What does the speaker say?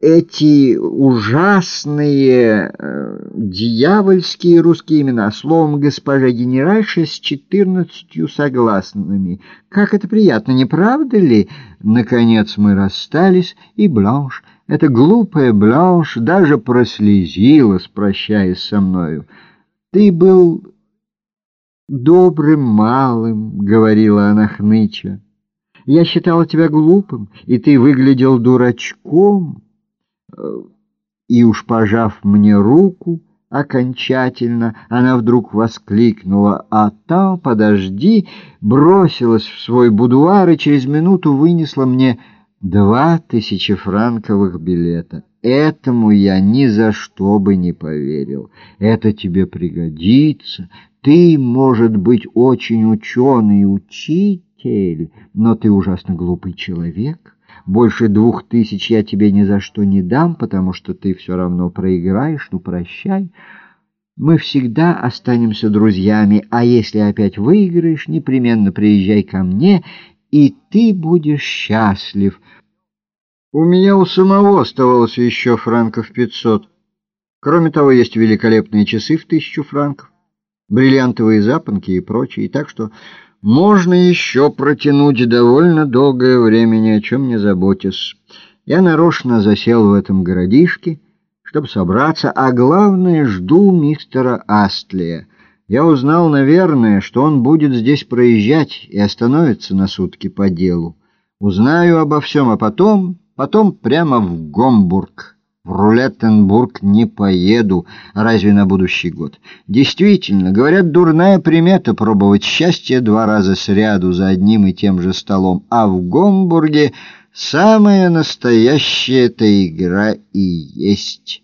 эти ужасные э, дьявольские русские имена, словом, госпожа генеральша с четырнадцатью согласными. Как это приятно, не правда ли? Наконец мы расстались, и Бланш, эта глупая Бланш, даже прослезилась, прощаясь со мною. «Ты был добрым малым», — говорила она хныча. Я считала тебя глупым, и ты выглядел дурачком. И уж пожав мне руку, окончательно, она вдруг воскликнула, а та, подожди, бросилась в свой будуар и через минуту вынесла мне два тысячи франковых билета. Этому я ни за что бы не поверил. Это тебе пригодится. Ты, может быть, очень ученый учитель, но ты ужасно глупый человек. Больше двух тысяч я тебе ни за что не дам, потому что ты все равно проиграешь, ну прощай. Мы всегда останемся друзьями, а если опять выиграешь, непременно приезжай ко мне, и ты будешь счастлив. У меня у самого оставалось еще франков пятьсот. Кроме того, есть великолепные часы в тысячу франков, бриллиантовые запонки и прочее, так что можно еще протянуть довольно долгое время, ни о чем не заботясь. Я нарочно засел в этом городишке, чтобы собраться, а главное, жду мистера Астлия. Я узнал, наверное, что он будет здесь проезжать и остановится на сутки по делу. Узнаю обо всем, а потом, потом прямо в Гомбург». В Рулеттенбург не поеду, разве на будущий год. Действительно, говорят, дурная примета пробовать счастье два раза сряду за одним и тем же столом, а в Гомбурге самая настоящая эта игра и есть».